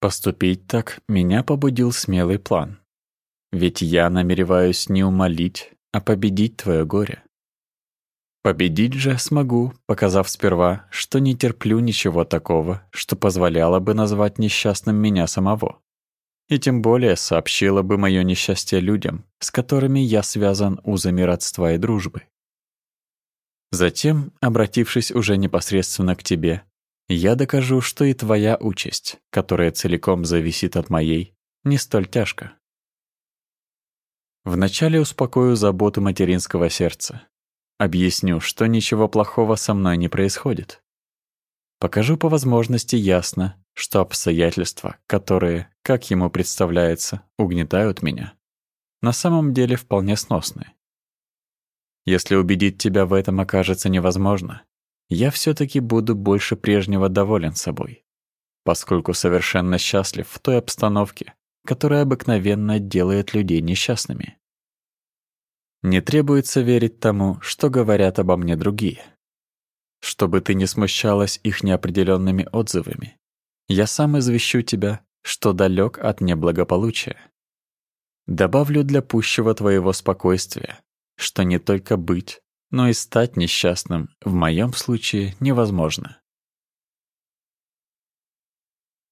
Поступить так меня побудил смелый план. Ведь я намереваюсь не умолить, а победить твое горе. Победить же смогу, показав сперва, что не терплю ничего такого, что позволяло бы назвать несчастным меня самого. И тем более сообщило бы мое несчастье людям, с которыми я связан узами родства и дружбы. Затем, обратившись уже непосредственно к тебе, я докажу, что и твоя участь, которая целиком зависит от моей, не столь тяжка. Вначале успокою заботу материнского сердца. Объясню, что ничего плохого со мной не происходит. Покажу по возможности ясно, что обстоятельства, которые, как ему представляется, угнетают меня, на самом деле вполне сносны. Если убедить тебя в этом окажется невозможно, я все таки буду больше прежнего доволен собой, поскольку совершенно счастлив в той обстановке, которая обыкновенно делает людей несчастными. Не требуется верить тому, что говорят обо мне другие. Чтобы ты не смущалась их неопределенными отзывами, я сам извещу тебя, что далек от неблагополучия. Добавлю для пущего твоего спокойствия, что не только быть, но и стать несчастным в моем случае невозможно.